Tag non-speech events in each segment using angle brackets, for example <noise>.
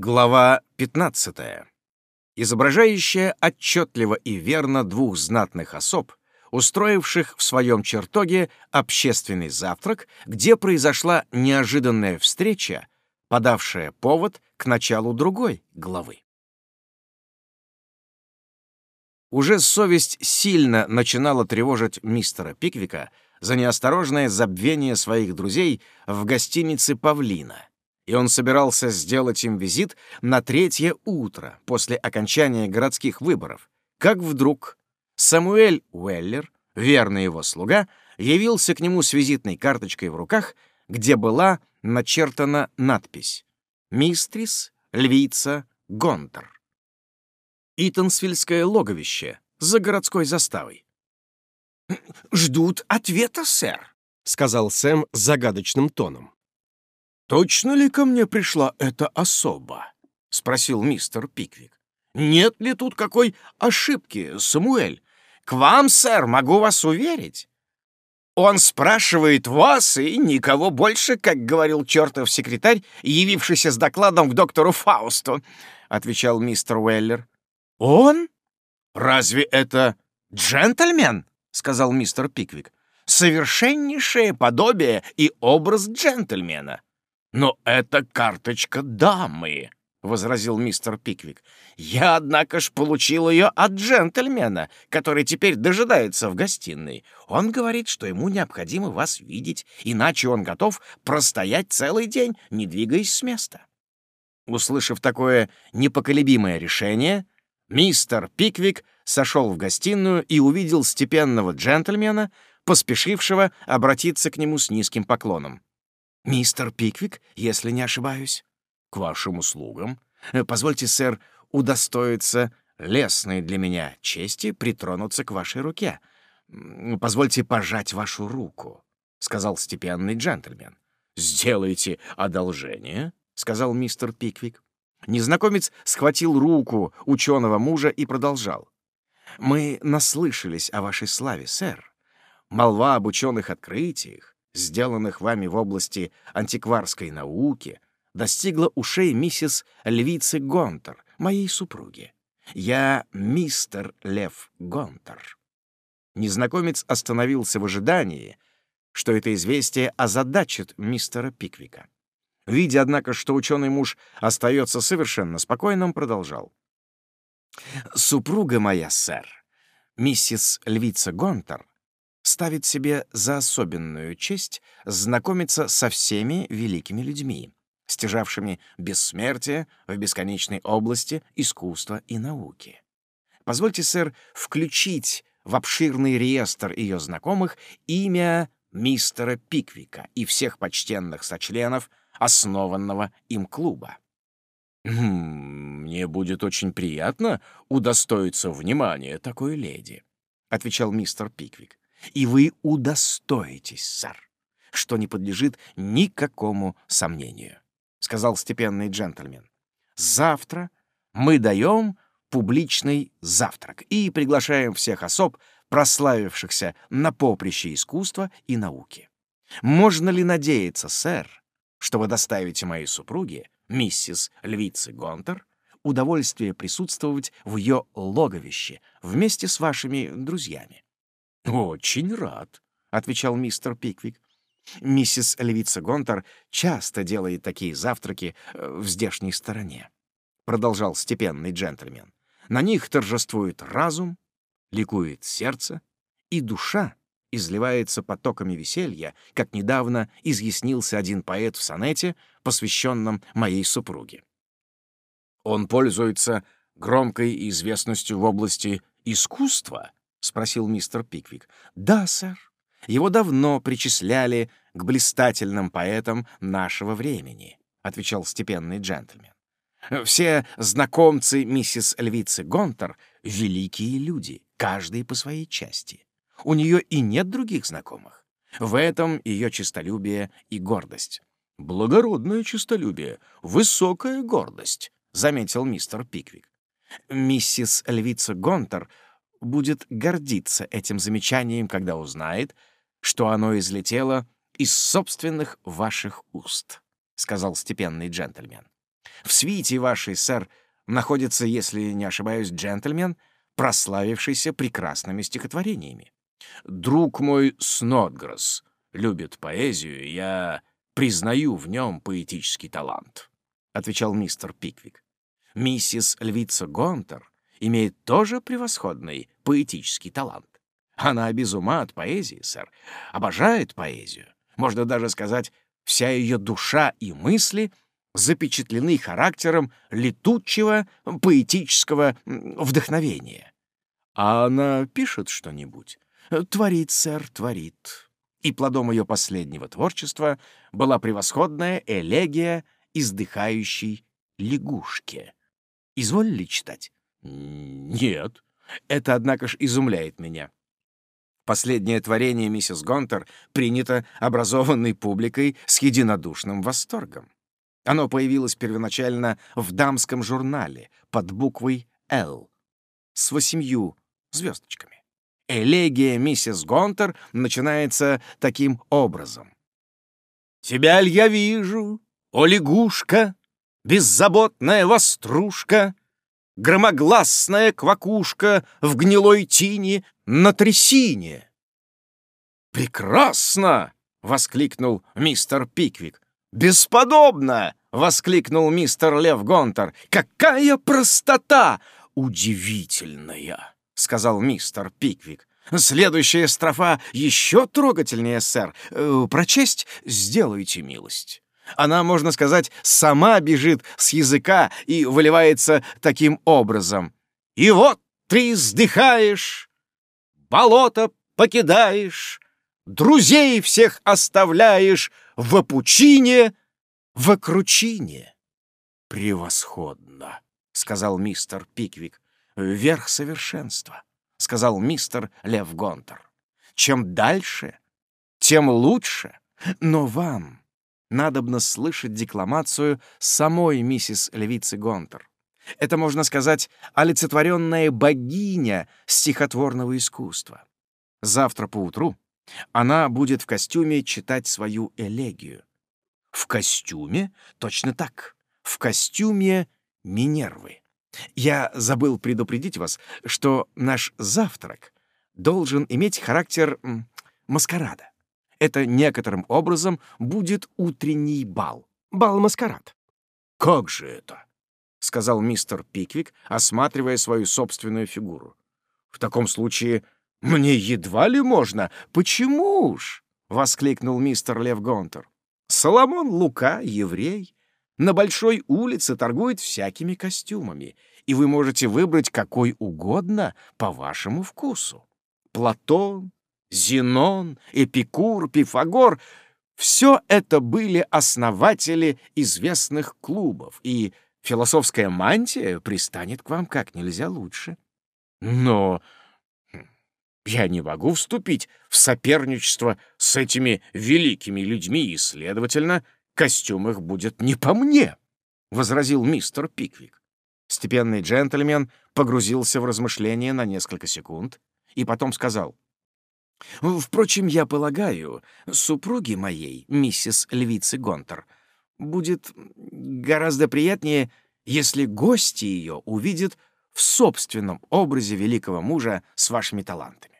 Глава 15. Изображающая отчетливо и верно двух знатных особ, устроивших в своем чертоге общественный завтрак, где произошла неожиданная встреча, подавшая повод к началу другой главы. Уже совесть сильно начинала тревожить мистера Пиквика за неосторожное забвение своих друзей в гостинице «Павлина», и он собирался сделать им визит на третье утро после окончания городских выборов, как вдруг Самуэль Уэллер, верный его слуга, явился к нему с визитной карточкой в руках, где была начертана надпись «Мистрис Львица Гонтер». Итансвильское логовище за городской заставой. «Ждут ответа, сэр», — сказал Сэм загадочным тоном. «Точно ли ко мне пришла эта особа?» — спросил мистер Пиквик. «Нет ли тут какой ошибки, Самуэль? К вам, сэр, могу вас уверить. Он спрашивает вас и никого больше, как говорил чертов секретарь, явившийся с докладом к доктору Фаусту», — отвечал мистер Уэллер. «Он? Разве это джентльмен?» — сказал мистер Пиквик. «Совершеннейшее подобие и образ джентльмена». «Но это карточка дамы», — возразил мистер Пиквик. «Я, однако ж, получил ее от джентльмена, который теперь дожидается в гостиной. Он говорит, что ему необходимо вас видеть, иначе он готов простоять целый день, не двигаясь с места». Услышав такое непоколебимое решение, мистер Пиквик сошел в гостиную и увидел степенного джентльмена, поспешившего обратиться к нему с низким поклоном. «Мистер Пиквик, если не ошибаюсь». «К вашим услугам. Э, позвольте, сэр, удостоиться лесной для меня чести притронуться к вашей руке. Позвольте пожать вашу руку», — сказал степенный джентльмен. «Сделайте одолжение», — сказал мистер Пиквик. Незнакомец схватил руку ученого мужа и продолжал. «Мы наслышались о вашей славе, сэр. Молва об ученых открытиях, сделанных вами в области антикварской науки, достигла ушей миссис Львицы Гонтер, моей супруги. Я мистер Лев Гонтер. Незнакомец остановился в ожидании, что это известие озадачит мистера Пиквика. Видя, однако, что ученый муж остается совершенно спокойным, продолжал. «Супруга моя, сэр, миссис Львица Гонтер, ставит себе за особенную честь знакомиться со всеми великими людьми, стяжавшими бессмертие в бесконечной области искусства и науки. Позвольте, сэр, включить в обширный реестр ее знакомых имя мистера Пиквика и всех почтенных сочленов основанного им клуба. «Хм, «Мне будет очень приятно удостоиться внимания такой леди», — отвечал мистер Пиквик и вы удостоитесь, сэр, что не подлежит никакому сомнению», — сказал степенный джентльмен. «Завтра мы даем публичный завтрак и приглашаем всех особ, прославившихся на поприще искусства и науки. Можно ли надеяться, сэр, что вы доставите моей супруге, миссис Львицы Гонтер, удовольствие присутствовать в ее логовище вместе с вашими друзьями?» «Очень рад», — отвечал мистер Пиквик. «Миссис Львица Гонтер часто делает такие завтраки э, в здешней стороне», — продолжал степенный джентльмен. «На них торжествует разум, ликует сердце, и душа изливается потоками веселья, как недавно изъяснился один поэт в сонете, посвященном моей супруге. Он пользуется громкой известностью в области искусства, — спросил мистер Пиквик. «Да, сэр. Его давно причисляли к блистательным поэтам нашего времени», — отвечал степенный джентльмен. «Все знакомцы миссис Львицы Гонтер — великие люди, каждый по своей части. У нее и нет других знакомых. В этом ее честолюбие и гордость». «Благородное честолюбие, высокая гордость», — заметил мистер Пиквик. «Миссис Львица Гонтер — будет гордиться этим замечанием, когда узнает, что оно излетело из собственных ваших уст», — сказал степенный джентльмен. В свите вашей, сэр, находится, если не ошибаюсь, джентльмен, прославившийся прекрасными стихотворениями. Друг мой Снотгресс любит поэзию, я признаю в нем поэтический талант», — отвечал мистер Пиквик. «Миссис Львица Гонтер имеет тоже превосходный поэтический талант. Она без ума от поэзии, сэр, обожает поэзию. Можно даже сказать, вся ее душа и мысли запечатлены характером летучего поэтического вдохновения. А она пишет что-нибудь? Творит, сэр, творит. И плодом ее последнего творчества была превосходная элегия издыхающей лягушки. Изволили читать? Нет. Это, однако ж, изумляет меня. Последнее творение миссис Гонтер принято образованной публикой с единодушным восторгом. Оно появилось первоначально в дамском журнале под буквой «Л» с восемью звездочками. Элегия миссис Гонтер начинается таким образом. «Тебя ль я вижу, о лягушка, беззаботная вострушка, громогласная квакушка в гнилой тине на трясине!» «Прекрасно!» — воскликнул мистер Пиквик. «Бесподобно!» — воскликнул мистер Лев Гонтер. «Какая простота! Удивительная!» — сказал мистер Пиквик. «Следующая строфа еще трогательнее, сэр. Э, прочесть сделайте милость». Она, можно сказать, сама бежит с языка и выливается таким образом. «И вот ты издыхаешь, болото покидаешь, друзей всех оставляешь в опучине, в окручине. «Превосходно!» — сказал мистер Пиквик. «Верх совершенства», — сказал мистер Лев Гонтер. «Чем дальше, тем лучше. Но вам надобно слышать декламацию самой миссис Левицы Гонтер. Это, можно сказать, олицетворенная богиня стихотворного искусства. Завтра поутру она будет в костюме читать свою элегию. В костюме? Точно так. В костюме Минервы. Я забыл предупредить вас, что наш завтрак должен иметь характер маскарада. Это некоторым образом будет утренний бал. Бал-маскарад. «Как же это?» — сказал мистер Пиквик, осматривая свою собственную фигуру. «В таком случае мне едва ли можно. Почему ж?» — воскликнул мистер Лев Гонтер. Соломон Лука, еврей, на большой улице торгует всякими костюмами, и вы можете выбрать какой угодно по вашему вкусу. Платон, Зенон, Эпикур, Пифагор — все это были основатели известных клубов, и философская мантия пристанет к вам как нельзя лучше. Но я не могу вступить в соперничество с этими великими людьми, и, следовательно, костюм их будет не по мне», — возразил мистер Пиквик. Степенный джентльмен погрузился в размышления на несколько секунд и потом сказал. «Впрочем, я полагаю, супруге моей, миссис Львицы Гонтер, будет гораздо приятнее, если гости ее увидят в собственном образе великого мужа с вашими талантами.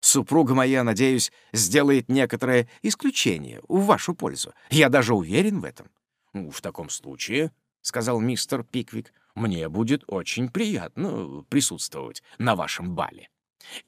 Супруга моя, надеюсь, сделает некоторое исключение в вашу пользу. Я даже уверен в этом. Ну, в таком случае, — сказал мистер Пиквик, — мне будет очень приятно присутствовать на вашем бале.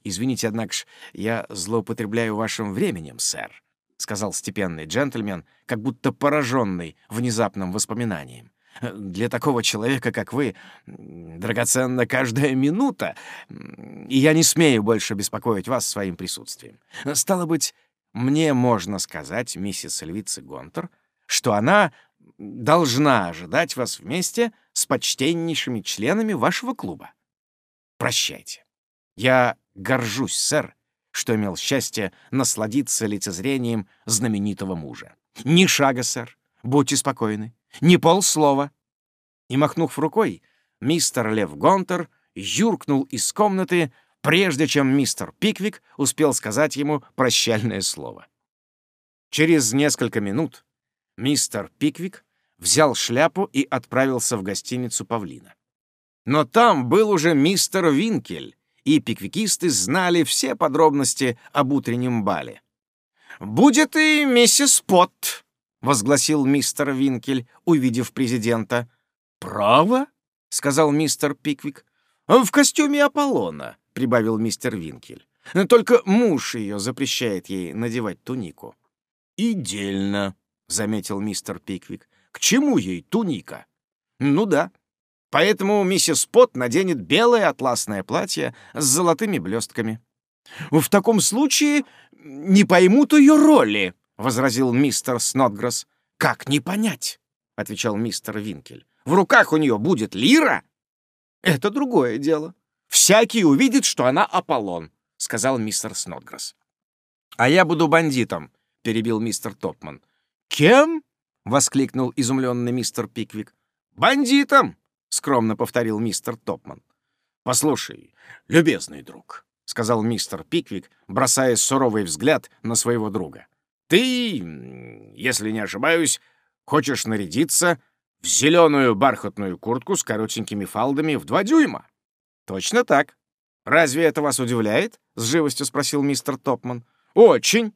Извините, однако ж, я злоупотребляю вашим временем, сэр, — сказал степенный джентльмен, как будто пораженный внезапным воспоминанием. Для такого человека, как вы, драгоценна каждая минута, и я не смею больше беспокоить вас своим присутствием. Стало быть, мне можно сказать, миссис Львица Гонтер, что она должна ожидать вас вместе с почтеннейшими членами вашего клуба. Прощайте. Я горжусь, сэр, что имел счастье насладиться лицезрением знаменитого мужа. Ни шага, сэр. Будьте спокойны. Ни полслова. И, махнув рукой, мистер Лев Гонтер юркнул из комнаты, прежде чем мистер Пиквик успел сказать ему прощальное слово. Через несколько минут мистер Пиквик взял шляпу и отправился в гостиницу Павлина. Но там был уже мистер Винкель, и пиквикисты знали все подробности об утреннем бале. «Будет и миссис Пот», — возгласил мистер Винкель, увидев президента. «Право?» — сказал мистер Пиквик. «В костюме Аполлона», — прибавил мистер Винкель. «Только муж ее запрещает ей надевать тунику». «И дельно», — заметил мистер Пиквик. «К чему ей туника?» «Ну да. Поэтому миссис Пот наденет белое атласное платье с золотыми блестками». «В таком случае не поймут ее роли», — возразил мистер Снотгресс. «Как не понять?» — отвечал мистер Винкель. «В руках у нее будет лира?» «Это другое дело. Всякий увидит, что она Аполлон», — сказал мистер Снотгресс. «А я буду бандитом», — перебил мистер Топман. «Кем?» — воскликнул изумленный мистер Пиквик. «Бандитом!» — скромно повторил мистер Топман. «Послушай, любезный друг», — сказал мистер Пиквик, бросая суровый взгляд на своего друга. «Ты, если не ошибаюсь, хочешь нарядиться в зеленую бархатную куртку с коротенькими фалдами в два дюйма?» «Точно так. Разве это вас удивляет?» — с живостью спросил мистер Топман. «Очень.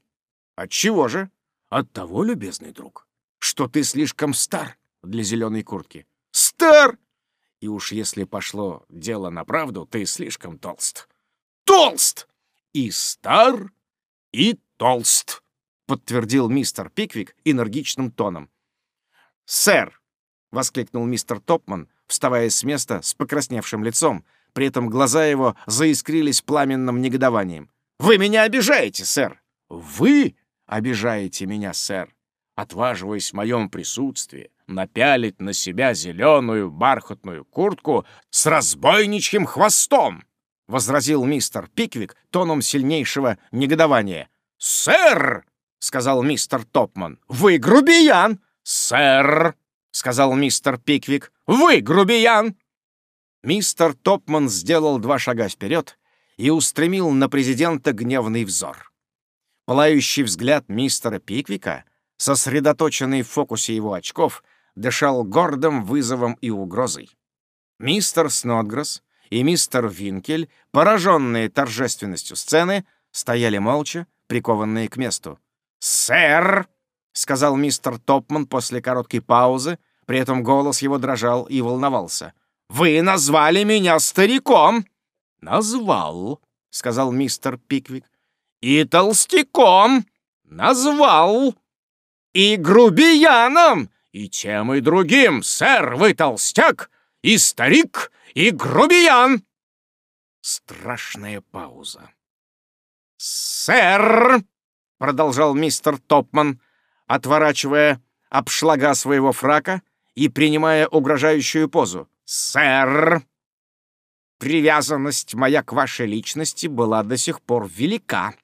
Отчего же?» «От того, любезный друг, что ты слишком стар для зеленой куртки». «Стар!» И уж если пошло дело на правду, ты слишком толст. Толст! И стар, и толст, подтвердил мистер Пиквик энергичным тоном. Сэр! воскликнул мистер Топман, вставая с места с покрасневшим лицом. При этом глаза его заискрились пламенным негодованием. «Вы меня обижаете, сэр!» «Вы обижаете меня, сэр!» отваживаясь в моем присутствии напялить на себя зеленую бархатную куртку с разбойничьим хвостом!» — возразил мистер Пиквик тоном сильнейшего негодования. «Сэр!» — сказал мистер Топман. «Вы грубиян!» «Сэр!» — сказал мистер Пиквик. «Вы грубиян!» Мистер Топман сделал два шага вперед и устремил на президента гневный взор. Пылающий взгляд мистера Пиквика — сосредоточенный в фокусе его очков, дышал гордым вызовом и угрозой. Мистер Снотгресс и мистер Винкель, пораженные торжественностью сцены, стояли молча, прикованные к месту. «Сэр!» — сказал мистер Топман после короткой паузы, при этом голос его дрожал и волновался. «Вы назвали меня стариком!» «Назвал», — сказал мистер Пиквик. «И толстяком!» «Назвал!» и грубияном, и тем и другим, сэр, вы толстяк, и старик, и грубиян!» Страшная пауза. «Сэр!» — продолжал мистер Топман, отворачивая обшлага своего фрака и принимая угрожающую позу. «Сэр!» Привязанность моя к вашей личности была до сих пор велика.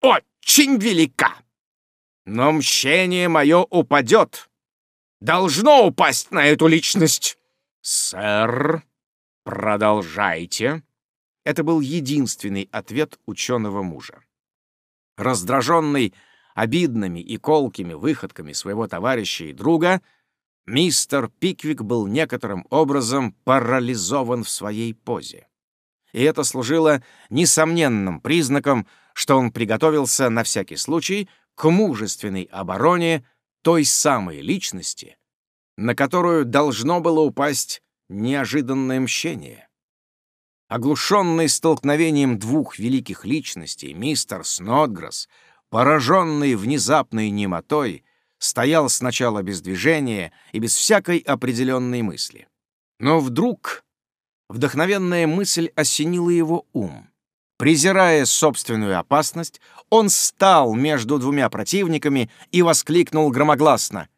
Очень велика но мщение мое упадет. Должно упасть на эту личность. Сэр, продолжайте. Это был единственный ответ ученого мужа. Раздраженный обидными и колкими выходками своего товарища и друга, мистер Пиквик был некоторым образом парализован в своей позе. И это служило несомненным признаком, что он приготовился на всякий случай к мужественной обороне той самой личности, на которую должно было упасть неожиданное мщение. Оглушенный столкновением двух великих личностей, мистер Снотгресс, пораженный внезапной немотой, стоял сначала без движения и без всякой определенной мысли. Но вдруг вдохновенная мысль осенила его ум. Презирая собственную опасность, он стал между двумя противниками и воскликнул громогласно.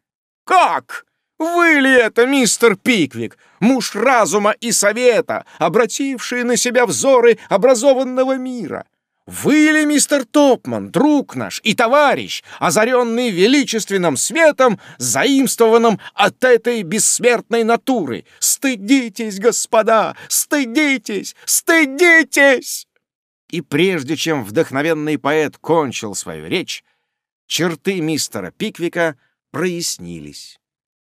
«Как? Вы ли это, мистер Пиквик, муж разума и совета, обративший на себя взоры образованного мира? Вы ли, мистер Топман, друг наш и товарищ, озаренный величественным светом, заимствованным от этой бессмертной натуры? Стыдитесь, господа, стыдитесь, стыдитесь!» И прежде чем вдохновенный поэт кончил свою речь, черты мистера Пиквика прояснились.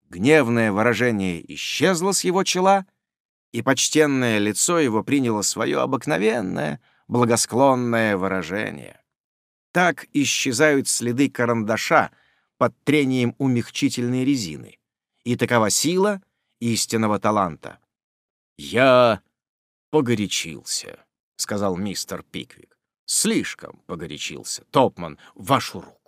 гневное выражение исчезло с его чела, и почтенное лицо его приняло свое обыкновенное, благосклонное выражение. Так исчезают следы карандаша под трением умягчительной резины, и такова сила истинного таланта. «Я погорячился», — сказал мистер Пиквик. «Слишком погорячился. Топман, вашу руку».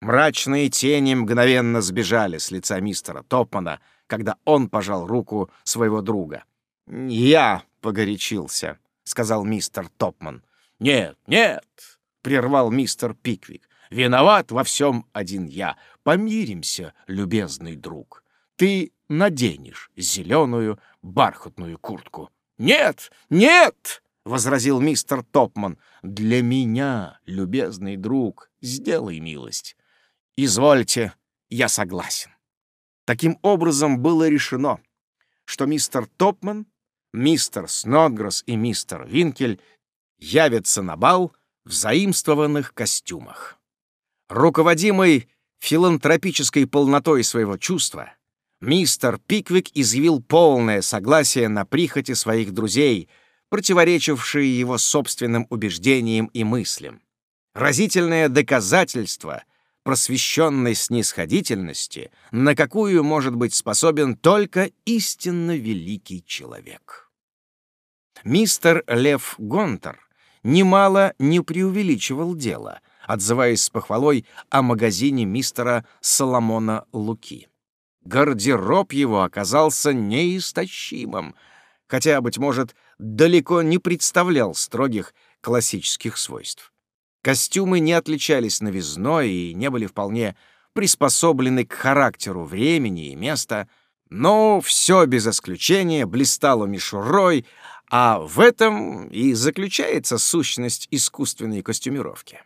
Мрачные тени мгновенно сбежали с лица мистера Топмана, когда он пожал руку своего друга. «Я погорячился», — сказал мистер Топман. «Нет, нет», — прервал мистер Пиквик. «Виноват во всем один я. Помиримся, любезный друг. Ты наденешь зеленую бархатную куртку». «Нет, нет!» — возразил мистер Топман. «Для меня, любезный друг, сделай милость. «Извольте, я согласен». Таким образом было решено, что мистер Топман, мистер Снодгресс и мистер Винкель явятся на бал в заимствованных костюмах. Руководимый филантропической полнотой своего чувства, мистер Пиквик изъявил полное согласие на прихоти своих друзей, противоречившие его собственным убеждениям и мыслям. Разительное доказательство просвещенной снисходительности, на какую может быть способен только истинно великий человек. Мистер Лев Гонтер немало не преувеличивал дело, отзываясь с похвалой о магазине мистера Соломона Луки. Гардероб его оказался неистощимым, хотя, быть может, далеко не представлял строгих классических свойств. Костюмы не отличались новизной и не были вполне приспособлены к характеру времени и места, но все без исключения блистало мишурой, а в этом и заключается сущность искусственной костюмировки.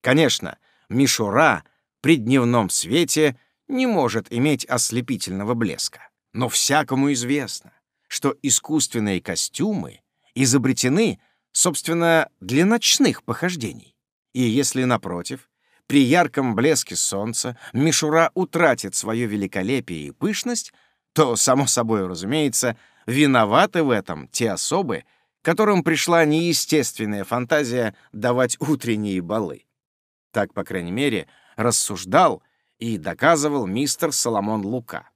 Конечно, мишура при дневном свете не может иметь ослепительного блеска, но всякому известно, что искусственные костюмы изобретены, собственно, для ночных похождений. И если, напротив, при ярком блеске солнца мишура утратит свое великолепие и пышность, то, само собой разумеется, виноваты в этом те особы, которым пришла неестественная фантазия давать утренние балы. Так, по крайней мере, рассуждал и доказывал мистер Соломон Лука.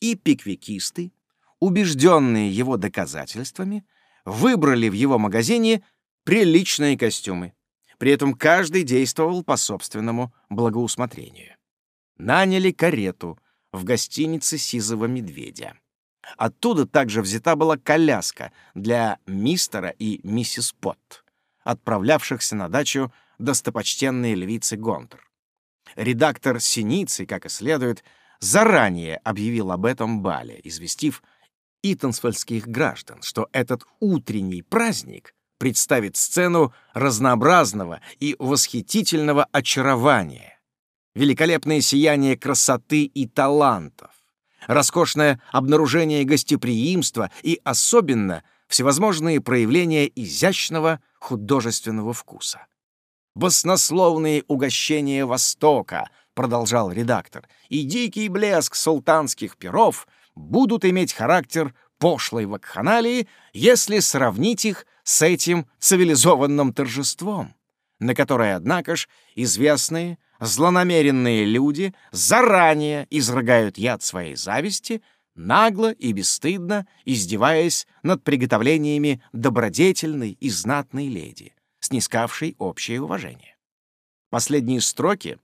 И пиквикисты, убежденные его доказательствами, выбрали в его магазине приличные костюмы. При этом каждый действовал по собственному благоусмотрению. Наняли карету в гостинице «Сизого медведя». Оттуда также взята была коляска для мистера и миссис Потт, отправлявшихся на дачу достопочтенной львицы Гонтер. Редактор «Синицы», как и следует, заранее объявил об этом бале, известив итансфольских граждан, что этот утренний праздник представит сцену разнообразного и восхитительного очарования, великолепное сияние красоты и талантов, роскошное обнаружение гостеприимства и особенно всевозможные проявления изящного художественного вкуса. «Баснословные угощения Востока», — продолжал редактор, «и дикий блеск султанских перов будут иметь характер пошлой вакханалии, если сравнить их с этим цивилизованным торжеством, на которое, однако ж, известные, злонамеренные люди заранее изрыгают яд своей зависти, нагло и бесстыдно издеваясь над приготовлениями добродетельной и знатной леди, снискавшей общее уважение. Последние строки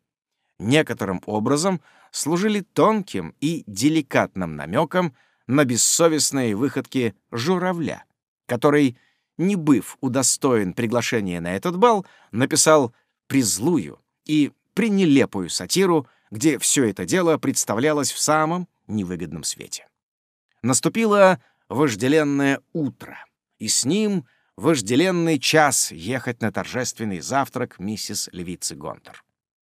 некоторым образом служили тонким и деликатным намеком на бессовестные выходки журавля, который, не быв удостоен приглашения на этот бал, написал призлую и пренелепую сатиру, где все это дело представлялось в самом невыгодном свете. Наступило вожделенное утро, и с ним вожделенный час ехать на торжественный завтрак миссис Левицы Гонтер.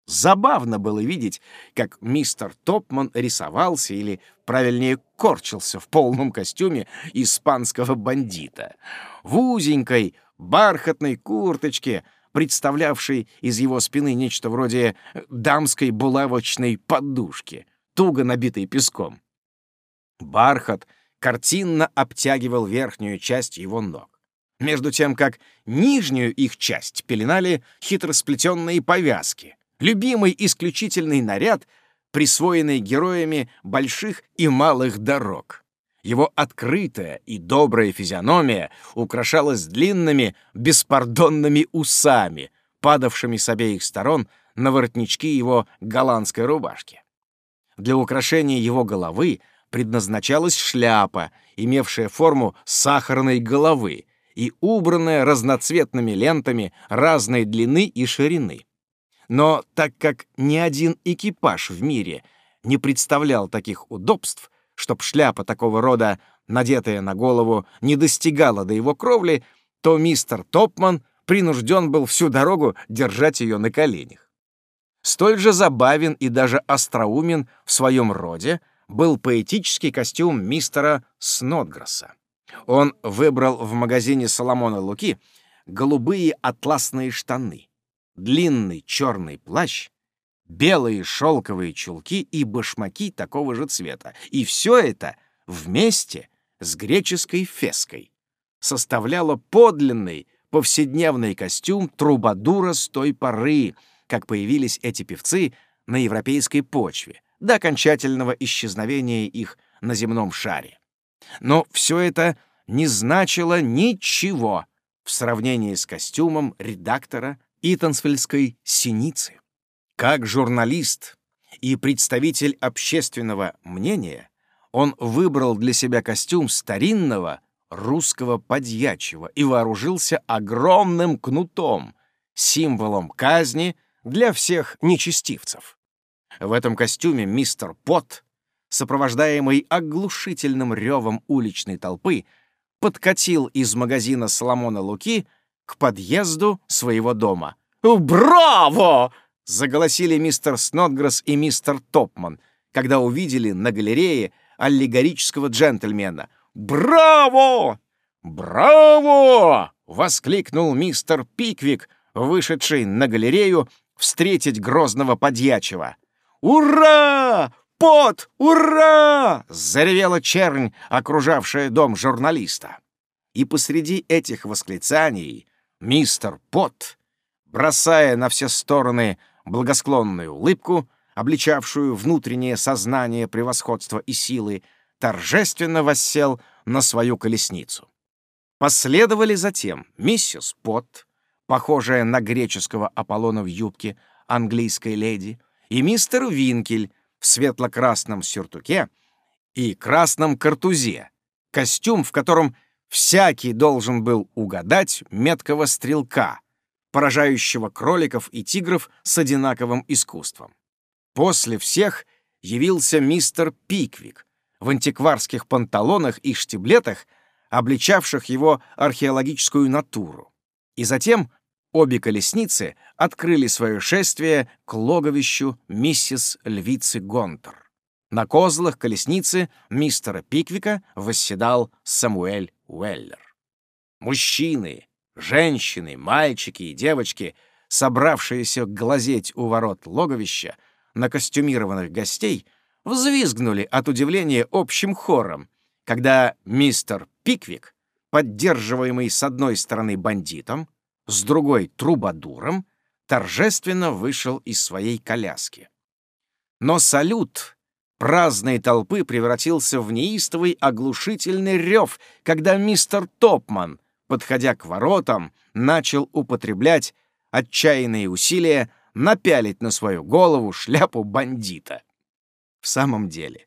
Забавно было видеть, как мистер Топман рисовался или, правильнее, корчился в полном костюме испанского бандита. В узенькой бархатной курточке, представлявшей из его спины нечто вроде дамской булавочной подушки, туго набитой песком. Бархат картинно обтягивал верхнюю часть его ног между тем как нижнюю их часть пеленали хитросплетенные повязки, любимый исключительный наряд, присвоенный героями больших и малых дорог. Его открытая и добрая физиономия украшалась длинными, беспардонными усами, падавшими с обеих сторон на воротнички его голландской рубашки. Для украшения его головы предназначалась шляпа, имевшая форму сахарной головы, и убранная разноцветными лентами разной длины и ширины. Но так как ни один экипаж в мире не представлял таких удобств, чтоб шляпа такого рода, надетая на голову, не достигала до его кровли, то мистер Топман принужден был всю дорогу держать ее на коленях. Столь же забавен и даже остроумен в своем роде был поэтический костюм мистера Снотгресса. Он выбрал в магазине Соломона Луки голубые атласные штаны, длинный черный плащ, белые шелковые чулки и башмаки такого же цвета. И все это вместе с греческой феской составляло подлинный повседневный костюм трубадура с той поры, как появились эти певцы на европейской почве, до окончательного исчезновения их на земном шаре. Но все это не значило ничего в сравнении с костюмом редактора Итансфельдской «Синицы». Как журналист и представитель общественного мнения, он выбрал для себя костюм старинного русского подьячего и вооружился огромным кнутом, символом казни для всех нечестивцев. В этом костюме мистер Пот сопровождаемый оглушительным ревом уличной толпы, подкатил из магазина Соломона Луки к подъезду своего дома. «Браво!» — заголосили мистер Снотгресс и мистер Топман, когда увидели на галерее аллегорического джентльмена. «Браво! Браво!» — воскликнул мистер Пиквик, вышедший на галерею встретить грозного подьячего. «Ура! Пот! Ура!» — заревела чернь, окружавшая дом журналиста. И посреди этих восклицаний мистер Пот, бросая на все стороны благосклонную улыбку, обличавшую внутреннее сознание превосходства и силы, торжественно воссел на свою колесницу. Последовали затем миссис Пот, похожая на греческого Аполлона в юбке английской леди, и мистер Винкель, в светло-красном сюртуке и красном картузе, костюм, в котором всякий должен был угадать меткого стрелка, поражающего кроликов и тигров с одинаковым искусством. После всех явился мистер Пиквик в антикварских панталонах и штиблетах, обличавших его археологическую натуру. И затем Обе колесницы открыли свое шествие к логовищу миссис Львицы Гонтер. На козлах колесницы мистера Пиквика восседал Самуэль Уэллер. Мужчины, женщины, мальчики и девочки, собравшиеся глазеть у ворот логовища на костюмированных гостей, взвизгнули от удивления общим хором, когда мистер Пиквик, поддерживаемый с одной стороны бандитом, с другой — трубадуром, торжественно вышел из своей коляски. Но салют праздной толпы превратился в неистовый оглушительный рев, когда мистер Топман, подходя к воротам, начал употреблять отчаянные усилия напялить на свою голову шляпу бандита. В самом деле,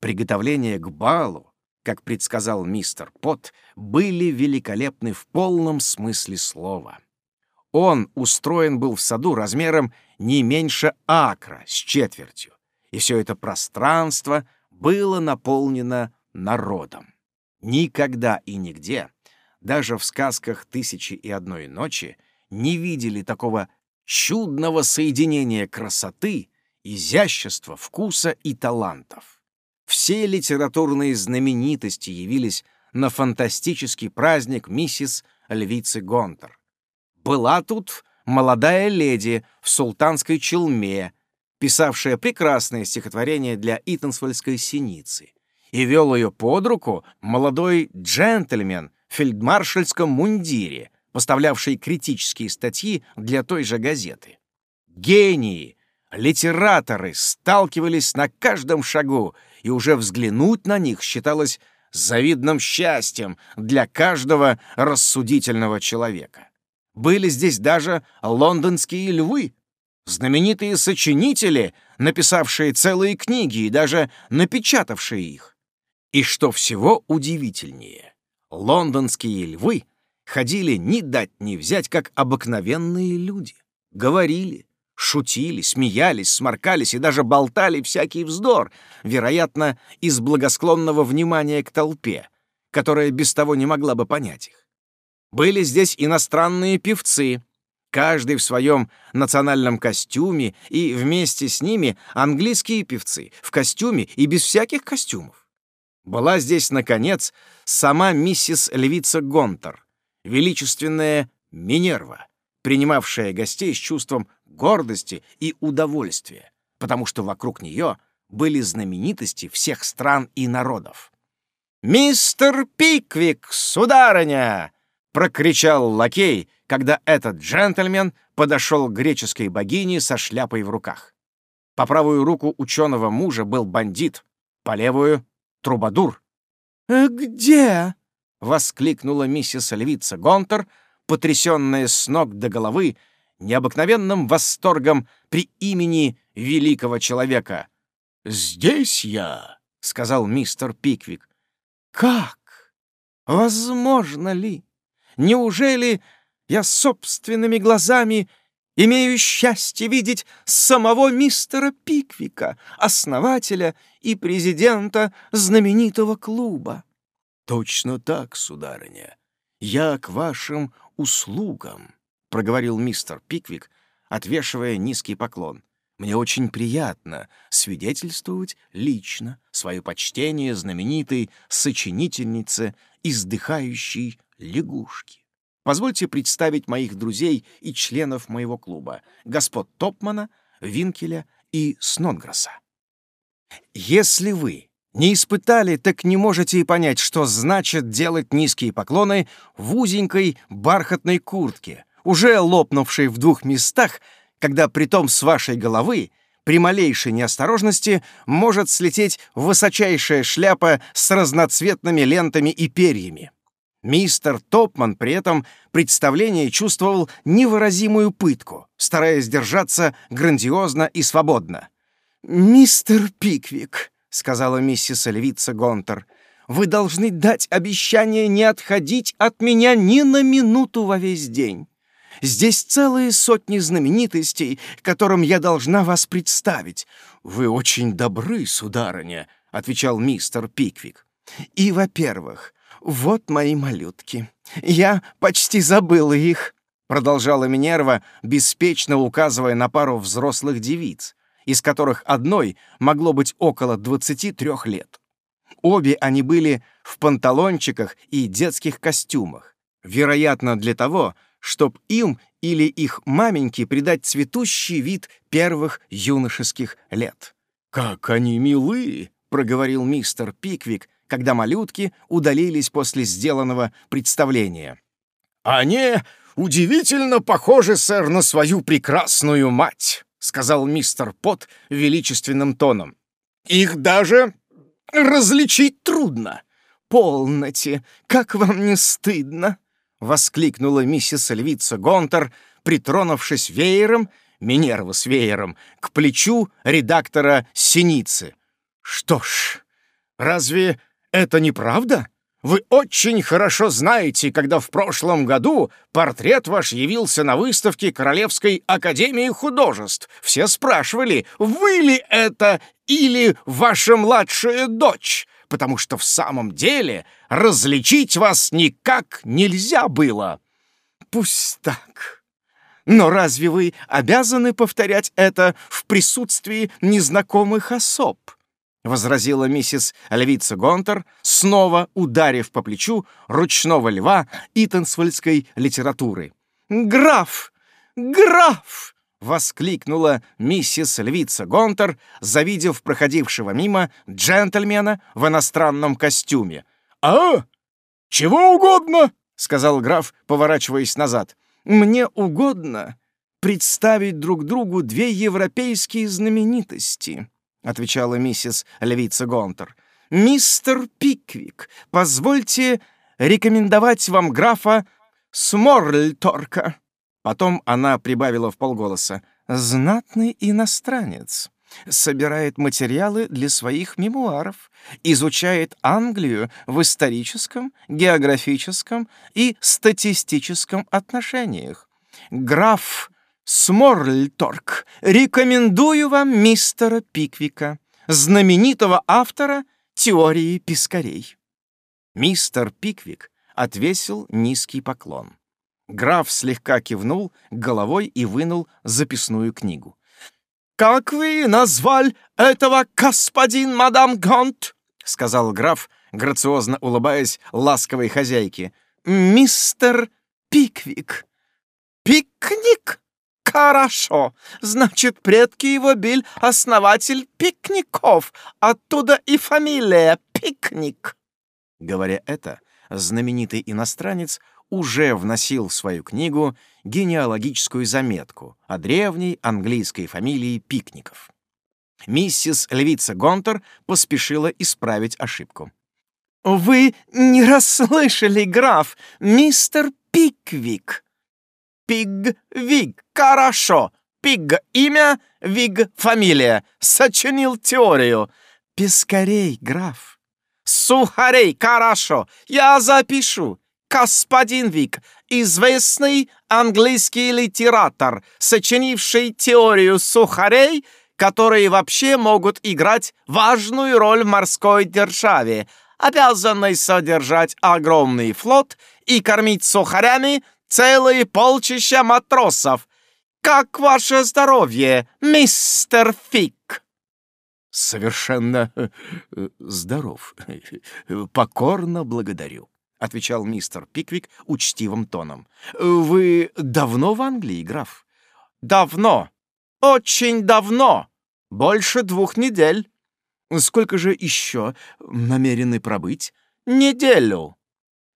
приготовление к балу как предсказал мистер Пот, были великолепны в полном смысле слова. Он устроен был в саду размером не меньше акра с четвертью, и все это пространство было наполнено народом. Никогда и нигде, даже в сказках «Тысячи и одной ночи», не видели такого чудного соединения красоты, изящества, вкуса и талантов. Все литературные знаменитости явились на фантастический праздник миссис Львицы Гонтер. Была тут молодая леди в султанской челме, писавшая прекрасное стихотворение для Итансвальской синицы. и вел ее под руку молодой джентльмен в фельдмаршальском мундире, поставлявший критические статьи для той же газеты. Гении, литераторы сталкивались на каждом шагу, и уже взглянуть на них считалось завидным счастьем для каждого рассудительного человека. Были здесь даже лондонские львы, знаменитые сочинители, написавшие целые книги и даже напечатавшие их. И что всего удивительнее, лондонские львы ходили ни дать ни взять, как обыкновенные люди, говорили, шутили, смеялись, сморкались и даже болтали всякий вздор, вероятно, из благосклонного внимания к толпе, которая без того не могла бы понять их. Были здесь иностранные певцы, каждый в своем национальном костюме, и вместе с ними английские певцы в костюме и без всяких костюмов. Была здесь, наконец, сама миссис Львица Гонтер, величественная Минерва, принимавшая гостей с чувством гордости и удовольствия, потому что вокруг нее были знаменитости всех стран и народов. «Мистер Пиквик, сударыня!» — прокричал лакей, когда этот джентльмен подошел к греческой богине со шляпой в руках. По правую руку ученого мужа был бандит, по левую — трубадур. «Э, «Где?» — воскликнула миссис Львица Гонтер, потрясенная с ног до головы необыкновенным восторгом при имени великого человека. «Здесь я», — сказал мистер Пиквик. «Как? Возможно ли? Неужели я собственными глазами имею счастье видеть самого мистера Пиквика, основателя и президента знаменитого клуба?» «Точно так, сударыня. Я к вашим услугам», проговорил мистер Пиквик, отвешивая низкий поклон. «Мне очень приятно свидетельствовать лично свое почтение знаменитой сочинительнице издыхающей лягушки. Позвольте представить моих друзей и членов моего клуба, господ Топмана, Винкеля и Снонграсса. Если вы не испытали, так не можете и понять, что значит делать низкие поклоны в узенькой бархатной куртке, уже лопнувший в двух местах, когда притом с вашей головы при малейшей неосторожности может слететь высочайшая шляпа с разноцветными лентами и перьями. Мистер Топман при этом представлении чувствовал невыразимую пытку, стараясь держаться грандиозно и свободно. «Мистер Пиквик», — сказала миссис Львица Гонтер, — «вы должны дать обещание не отходить от меня ни на минуту во весь день. Здесь целые сотни знаменитостей, которым я должна вас представить. Вы очень добры, сударыня, — отвечал мистер Пиквик. И, во-первых, вот мои малютки. Я почти забыла их, — продолжала Минерва, беспечно указывая на пару взрослых девиц, из которых одной могло быть около двадцати трех лет. Обе они были в панталончиках и детских костюмах, вероятно, для того, чтоб им или их маменьке придать цветущий вид первых юношеских лет. «Как они милы!» — проговорил мистер Пиквик, когда малютки удалились после сделанного представления. «Они удивительно похожи, сэр, на свою прекрасную мать», — сказал мистер Пот величественным тоном. «Их даже различить трудно. Полноте, как вам не стыдно?» воскликнула миссис Львица Гонтер, притронувшись веером, Минерва с веером, к плечу редактора Синицы. «Что ж, разве это не правда? Вы очень хорошо знаете, когда в прошлом году портрет ваш явился на выставке Королевской Академии Художеств. Все спрашивали, вы ли это или ваша младшая дочь?» потому что в самом деле различить вас никак нельзя было. Пусть так. Но разве вы обязаны повторять это в присутствии незнакомых особ? Возразила миссис Львица Гонтер, снова ударив по плечу ручного льва итансвальдской литературы. «Граф! Граф!» — воскликнула миссис Львица Гонтер, завидев проходившего мимо джентльмена в иностранном костюме. «А? Чего угодно!» — сказал граф, поворачиваясь назад. «Мне угодно представить друг другу две европейские знаменитости», — отвечала миссис Львица Гонтер. «Мистер Пиквик, позвольте рекомендовать вам графа Сморльторка». Потом она прибавила в полголоса. «Знатный иностранец. Собирает материалы для своих мемуаров, изучает Англию в историческом, географическом и статистическом отношениях. Граф Сморльторк, рекомендую вам мистера Пиквика, знаменитого автора теории пескарей». Мистер Пиквик отвесил низкий поклон. Граф слегка кивнул головой и вынул записную книгу. «Как вы назвали этого господин мадам Гонт?» — сказал граф, грациозно улыбаясь ласковой хозяйке. «Мистер Пиквик». «Пикник? Хорошо. Значит, предки его бил основатель пикников. Оттуда и фамилия Пикник». Говоря это, знаменитый иностранец уже вносил в свою книгу генеалогическую заметку о древней английской фамилии Пикников. Миссис Львица Гонтер поспешила исправить ошибку. «Вы не расслышали, граф, мистер Пиквик!» «Пиг-Виг, хорошо! Пиг — имя, Виг — фамилия. Сочинил теорию. Пескарей, граф. Сухарей, хорошо, я запишу господин Вик, известный английский литератор, сочинивший теорию сухарей, которые вообще могут играть важную роль в морской державе, обязанной содержать огромный флот и кормить сухарями целые полчища матросов. Как ваше здоровье, мистер Фик? Совершенно э, здоров. Покорно благодарю. — отвечал мистер Пиквик учтивым тоном. «Вы давно в Англии, граф?» «Давно. Очень давно. Больше двух недель». «Сколько же еще намерены пробыть?» «Неделю».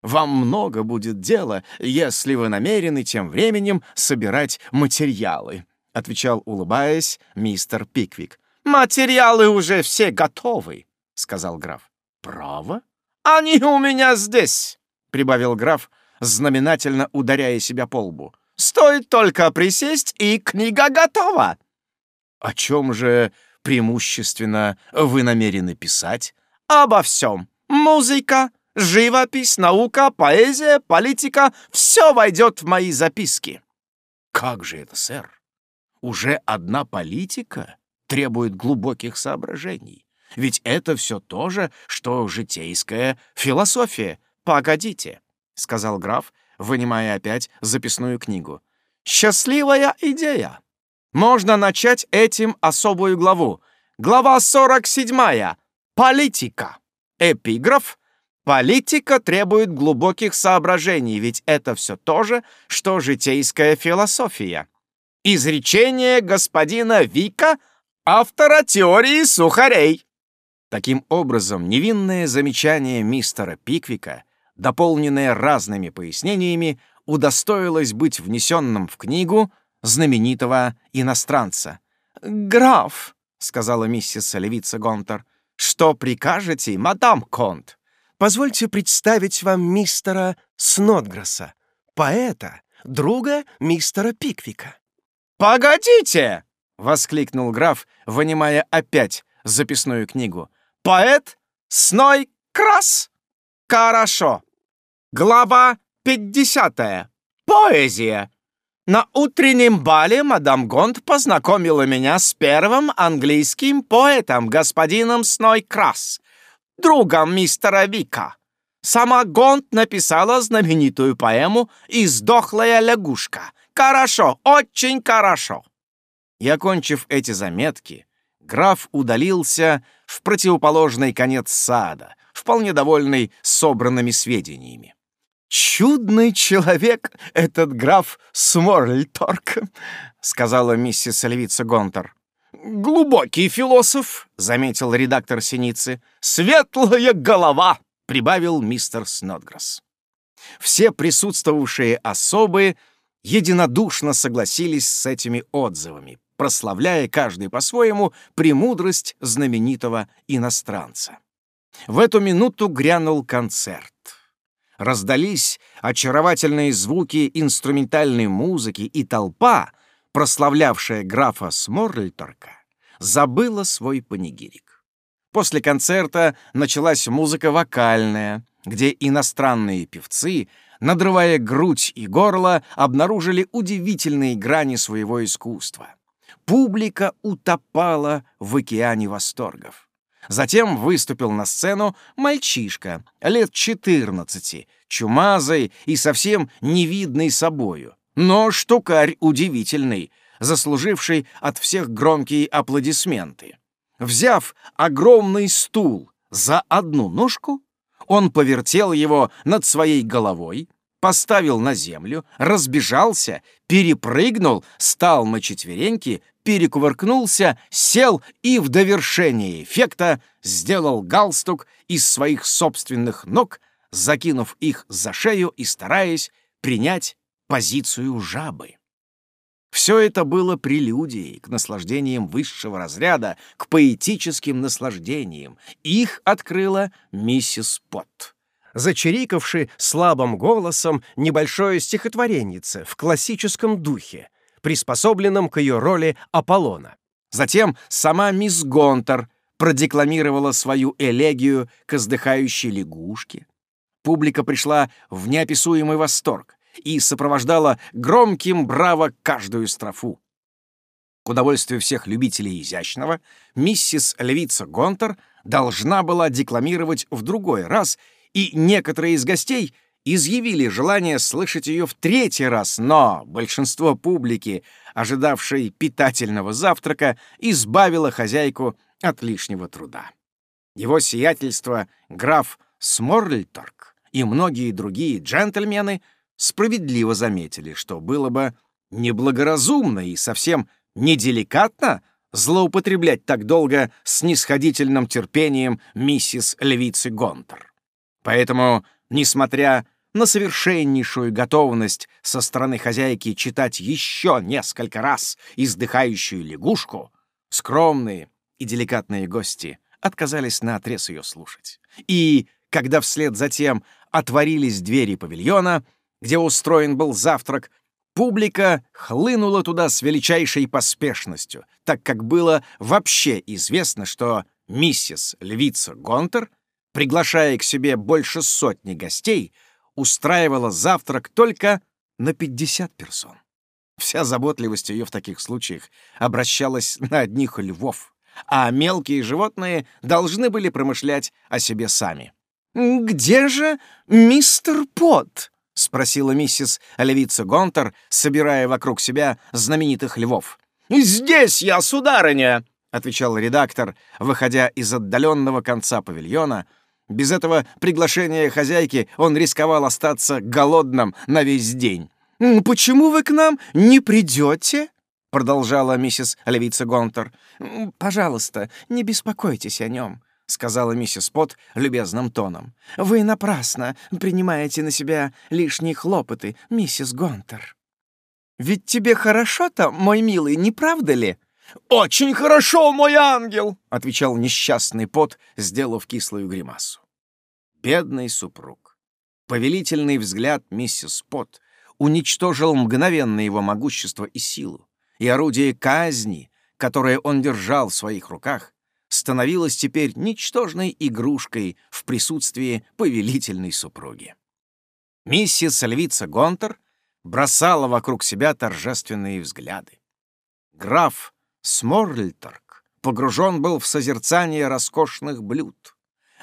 «Вам много будет дела, если вы намерены тем временем собирать материалы», — отвечал, улыбаясь, мистер Пиквик. «Материалы уже все готовы», — сказал граф. «Право?» «Они у меня здесь», — прибавил граф, знаменательно ударяя себя по лбу. «Стоит только присесть, и книга готова». «О чем же преимущественно вы намерены писать?» «Обо всем. Музыка, живопись, наука, поэзия, политика — все войдет в мои записки». «Как же это, сэр? Уже одна политика требует глубоких соображений. Ведь это все то же, что житейская философия. Погодите, — сказал граф, вынимая опять записную книгу. Счастливая идея. Можно начать этим особую главу. Глава 47. Политика. Эпиграф. Политика требует глубоких соображений, ведь это все то же, что житейская философия. Изречение господина Вика, автора теории сухарей. Таким образом, невинное замечание мистера Пиквика, дополненное разными пояснениями, удостоилось быть внесенным в книгу знаменитого иностранца. «Граф», — сказала миссис Левица Гонтер, — «что прикажете, мадам Конт?» «Позвольте представить вам мистера Снотгресса, поэта, друга мистера Пиквика». «Погодите!» — воскликнул граф, вынимая опять записную книгу. Поэт Сной Крас. Хорошо. Глава 50. Поэзия. На утреннем бале мадам Гонт познакомила меня с первым английским поэтом, господином Сной Крас, другом мистера Вика. Сама Гонт написала знаменитую поэму «Издохлая лягушка». Хорошо, очень хорошо. И, окончив эти заметки, граф удалился в противоположный конец сада, вполне довольный собранными сведениями. чудный человек этот граф Сморльторк», — сказала миссис Львица Гонтер. «Глубокий философ», — заметил редактор Синицы. «Светлая голова», — прибавил мистер Снотгресс. Все присутствовавшие особы единодушно согласились с этими отзывами, прославляя каждый по-своему премудрость знаменитого иностранца. В эту минуту грянул концерт. Раздались очаровательные звуки инструментальной музыки, и толпа, прославлявшая графа Сморльторка, забыла свой панигирик. После концерта началась музыка вокальная, где иностранные певцы, надрывая грудь и горло, обнаружили удивительные грани своего искусства. Публика утопала в океане восторгов. Затем выступил на сцену мальчишка, лет 14, чумазый и совсем невидный собою, но штукарь удивительный, заслуживший от всех громкие аплодисменты. Взяв огромный стул за одну ножку, он повертел его над своей головой, поставил на землю, разбежался, перепрыгнул, стал на четвереньки, перекувыркнулся, сел и в довершение эффекта сделал галстук из своих собственных ног, закинув их за шею и стараясь принять позицию жабы. Все это было прелюдией к наслаждениям высшего разряда, к поэтическим наслаждениям. Их открыла миссис Пот зачирикавши слабым голосом небольшое стихотвореннице в классическом духе, приспособленном к ее роли Аполлона. Затем сама мисс Гонтер продекламировала свою элегию к издыхающей лягушке. Публика пришла в неописуемый восторг и сопровождала громким браво каждую строфу. К удовольствию всех любителей изящного, миссис Львица Гонтер должна была декламировать в другой раз и некоторые из гостей изъявили желание слышать ее в третий раз, но большинство публики, ожидавшей питательного завтрака, избавило хозяйку от лишнего труда. Его сиятельство граф Сморльторг и многие другие джентльмены справедливо заметили, что было бы неблагоразумно и совсем неделикатно злоупотреблять так долго снисходительным терпением миссис Львицы Гонтер. Поэтому, несмотря на совершеннейшую готовность со стороны хозяйки читать еще несколько раз издыхающую лягушку, скромные и деликатные гости отказались наотрез ее слушать. И, когда вслед за тем отворились двери павильона, где устроен был завтрак, публика хлынула туда с величайшей поспешностью, так как было вообще известно, что миссис Львица Гонтер приглашая к себе больше сотни гостей, устраивала завтрак только на 50 персон. Вся заботливость ее в таких случаях обращалась на одних львов, а мелкие животные должны были промышлять о себе сами. «Где же мистер Пот?» — спросила миссис Левица Гонтер, собирая вокруг себя знаменитых львов. «Здесь я, сударыня!» — отвечал редактор, выходя из отдаленного конца павильона — без этого приглашения хозяйки он рисковал остаться голодным на весь день. «Почему вы к нам не придете?» — продолжала миссис Левица Гонтер. «Пожалуйста, не беспокойтесь о нем», — сказала миссис Пот любезным тоном. «Вы напрасно принимаете на себя лишние хлопоты, миссис Гонтер. Ведь тебе хорошо-то, мой милый, не правда ли?» «Очень хорошо, мой ангел!» — отвечал несчастный пот, сделав кислую гримасу. Бедный супруг. Повелительный взгляд миссис Пот уничтожил мгновенно его могущество и силу, и орудие казни, которое он держал в своих руках, становилось теперь ничтожной игрушкой в присутствии повелительной супруги. Миссис Львица Гонтер бросала вокруг себя торжественные взгляды. Граф Сморльторг погружен был в созерцание роскошных блюд.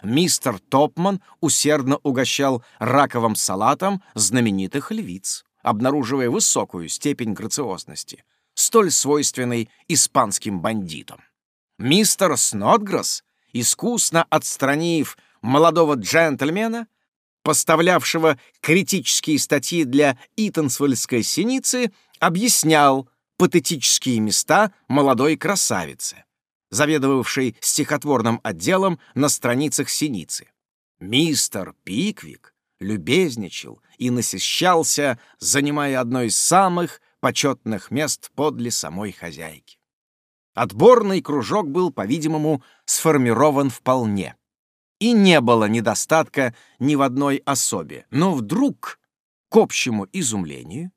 Мистер Топман усердно угощал раковым салатом знаменитых львиц, обнаруживая высокую степень грациозности, столь свойственной испанским бандитам. Мистер Снотгресс, искусно отстранив молодого джентльмена, поставлявшего критические статьи для Итансвольской синицы, объяснял патетические места молодой красавицы, заведовавшей стихотворным отделом на страницах синицы. Мистер Пиквик любезничал и насыщался, занимая одно из самых почетных мест подле самой хозяйки. Отборный кружок был, по-видимому, сформирован вполне. И не было недостатка ни в одной особе. Но вдруг, к общему изумлению,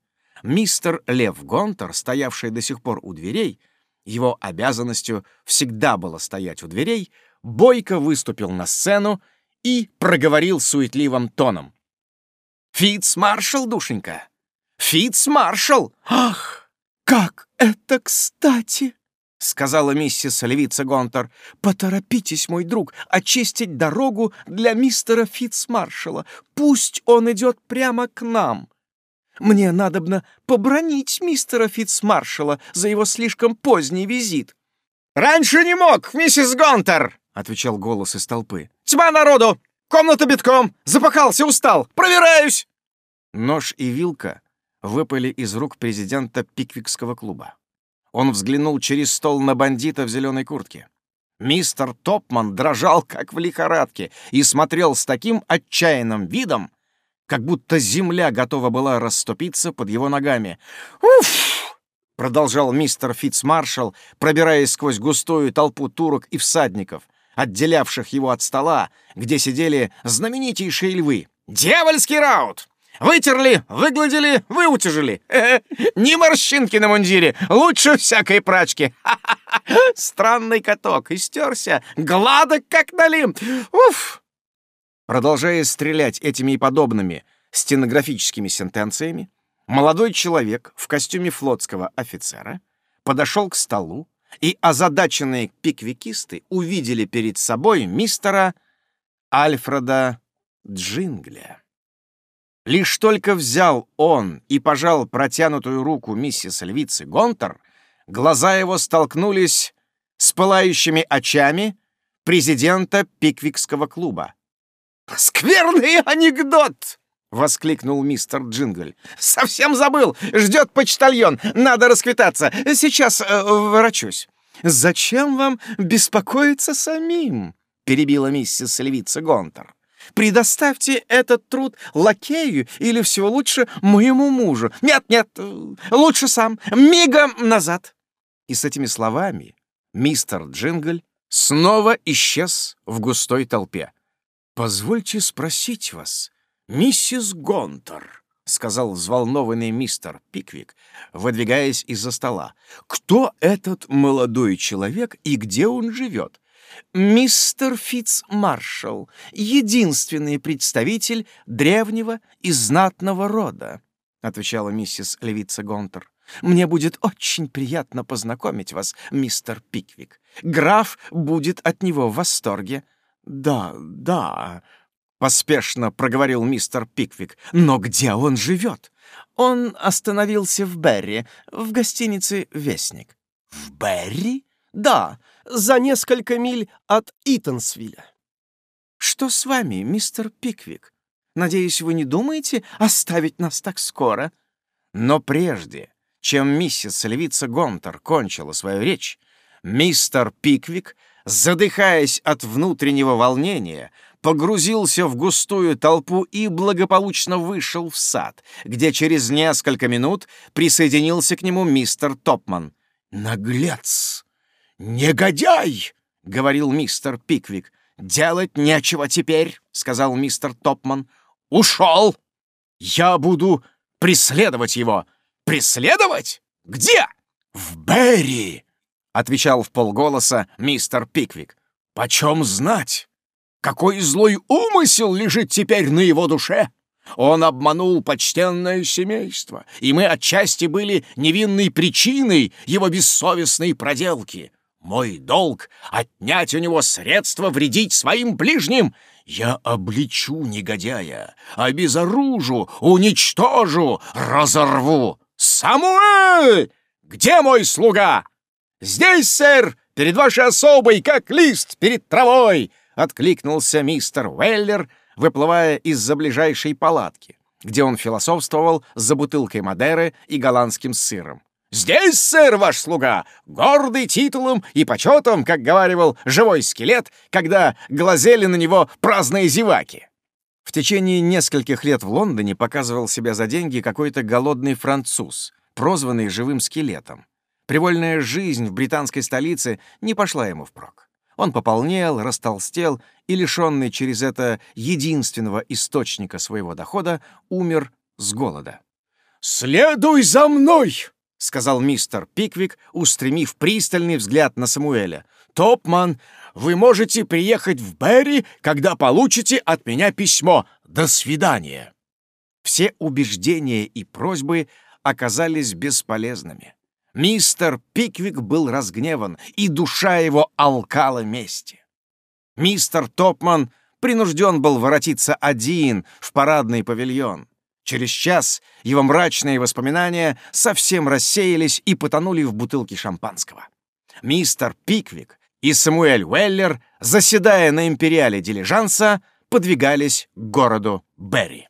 мистер Лев Гонтер, стоявший до сих пор у дверей, его обязанностью всегда было стоять у дверей, бойко выступил на сцену и проговорил суетливым тоном. «Фитц-маршал, душенька! Фитц-маршал! Ах, как это кстати!» — сказала миссис Львица Гонтер. «Поторопитесь, мой друг, очистить дорогу для мистера Фитцмаршала. Пусть он идет прямо к нам. Мне надобно побронить мистера Фитцмаршала за его слишком поздний визит». «Раньше не мог, миссис Гонтер!» — отвечал голос из толпы. «Тьма народу! Комната битком! Запахался, устал! Проверяюсь!» Нож и вилка выпали из рук президента Пиквикского клуба. Он взглянул через стол на бандита в зеленой куртке. Мистер Топман дрожал, как в лихорадке, и смотрел с таким отчаянным видом, как будто земля готова была расступиться под его ногами. «Уф!» — продолжал мистер Фитцмаршал, пробираясь сквозь густую толпу турок и всадников, отделявших его от стола, где сидели знаменитейшие львы. «Дьявольский раут! Вытерли, выгладили, выутяжили. <laughs> Ни морщинки на мундире, лучше всякой прачки. <laughs> Странный каток, истерся, гладок, как налим. Уф! Продолжая стрелять этими и подобными стенографическими сентенциями, молодой человек в костюме флотского офицера подошел к столу, и озадаченные пиквикисты увидели перед собой мистера Альфреда Джингля. Лишь только взял он и пожал протянутую руку миссис Львицы Гонтер, глаза его столкнулись с пылающими очами президента Пиквикского клуба. «Скверный анекдот!» — воскликнул мистер Джингль. «Совсем забыл! Ждет почтальон! Надо расквитаться! Сейчас э, ворочусь!» «Зачем вам беспокоиться самим?» — перебила миссис Львица Гонтер. Предоставьте этот труд лакею или всего лучше моему мужу. Нет, нет, лучше сам. Мигом назад. И с этими словами мистер Джингль снова исчез в густой толпе. «Позвольте спросить вас, миссис Гонтер», — сказал взволнованный мистер Пиквик, выдвигаясь из-за стола, «кто этот молодой человек и где он живет? Мистер Фитц-маршал, единственный представитель древнего и знатного рода», — отвечала миссис Левица Гонтер. «Мне будет очень приятно познакомить вас, мистер Пиквик. Граф будет от него в восторге». «Да, да», — поспешно проговорил мистер Пиквик. «Но где он живет?» «Он остановился в Берри, в гостинице «Вестник». «В Берри?» «Да, за несколько миль от Итансвилля. «Что с вами, мистер Пиквик? Надеюсь, вы не думаете оставить нас так скоро?» Но прежде, чем миссис Львица Гонтер кончила свою речь, мистер Пиквик, задыхаясь от внутреннего волнения, погрузился в густую толпу и благополучно вышел в сад, где через несколько минут присоединился к нему мистер Топман. «Наглец!» «Негодяй!» — говорил мистер Пиквик. «Делать нечего теперь», — сказал мистер Топман. «Ушел! Я буду преследовать его». «Преследовать? Где?» «В Берри!» — отвечал в полголоса мистер Пиквик. «Почем знать? Какой злой умысел лежит теперь на его душе?» Он обманул почтенное семейство, и мы отчасти были невинной причиной его бессовестной проделки. Мой долг — отнять у него средства вредить своим ближним. Я обличу негодяя, обезоружу, уничтожу, разорву. Самуэль! Где мой слуга? Здесь, сэр, перед вашей особой, как лист перед травой, — откликнулся мистер Уэллер, выплывая из-за ближайшей палатки, где он философствовал за бутылкой Мадеры и голландским сыром. «Здесь, сэр, ваш слуга, гордый титулом и почетом, как говаривал живой скелет, когда глазели на него праздные зеваки». В течение нескольких лет в Лондоне показывал себя за деньги какой-то голодный француз, прозванный живым скелетом. Привольная жизнь в британской столице не пошла ему впрок. Он пополнел, растолстел и, лишенный через это единственного источника своего дохода, умер с голода. «Следуй за мной!» — сказал мистер Пиквик, устремив пристальный взгляд на Самуэля. «Топман, вы можете приехать в Берри, когда получите от меня письмо. До свидания!» Все убеждения и просьбы оказались бесполезными. Мистер Пиквик был разгневан, и душа его алкала мести. Мистер Топман принужден был воротиться один в парадный павильон. Через час его мрачные воспоминания совсем рассеялись и потонули в бутылке шампанского. Мистер Пиквик и Самуэль Уэллер, заседая на империале дилижанса, подвигались к городу Берри.